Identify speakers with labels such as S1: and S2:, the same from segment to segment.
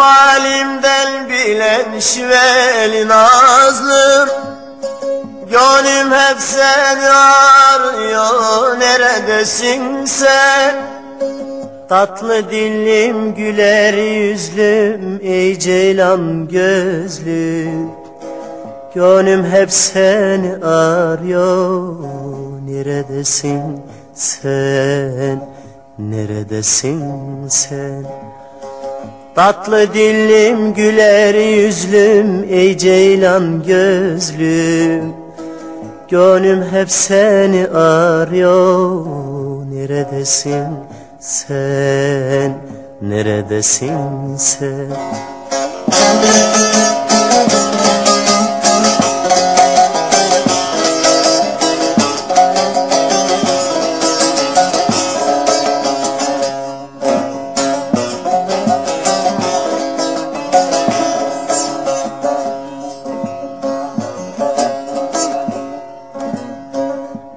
S1: halimden bilen şiveli nazlım. Gönlüm hep seni arıyor neredesin sen? Tatlı dilim güler yüzlüm ey ceylan gözlüm. Gönlüm hep seni arıyor Neredesin sen, neredesin sen? Tatlı dillim güler yüzlüm Ey ceylan gözlüm. Gönlüm hep seni arıyor Neredesin sen Neredesin sen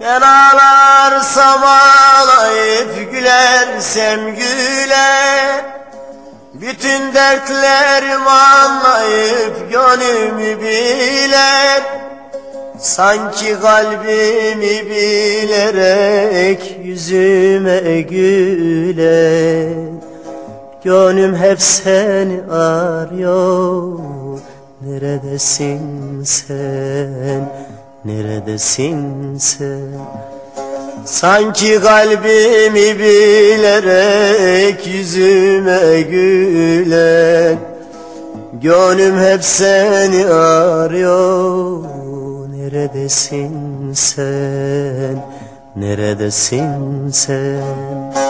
S1: Ben ağlarsam ağlayıp gülersem güler Bütün dertlerimi anlayıp gönlümü biler Sanki kalbimi bilerek yüzüme güler Gönlüm hep seni arıyor. Neredesin sen Neredesin sen? Sanki kalbimi bilerek yüzüme gülen Gönlüm hep seni arıyor. Neredesin sen? Neredesin sen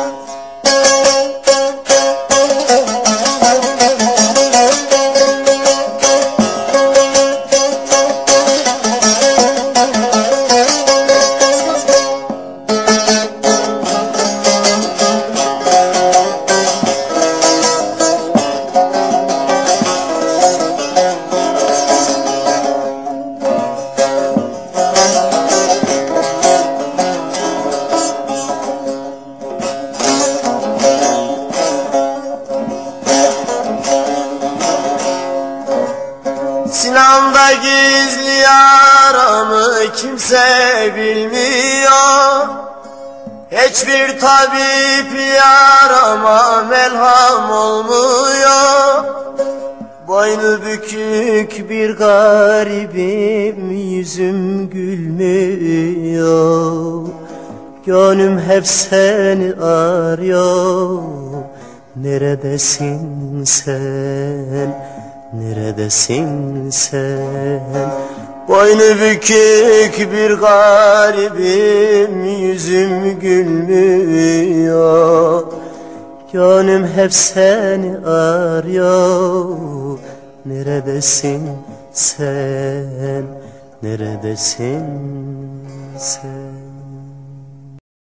S1: Sinamda gizli yaramı kimse bilmiyor. Hiçbir tabip yarama melham olmuyor. Boynu bükük bir garibim yüzüm gülmüyor. Gönlüm hep seni arıyor. Neredesin sen Neredesin sen? Boynu bükük bir garibim Yüzüm gülmüyor. Gönlüm hep seni arıyor. Neredesin sen? Neredesin sen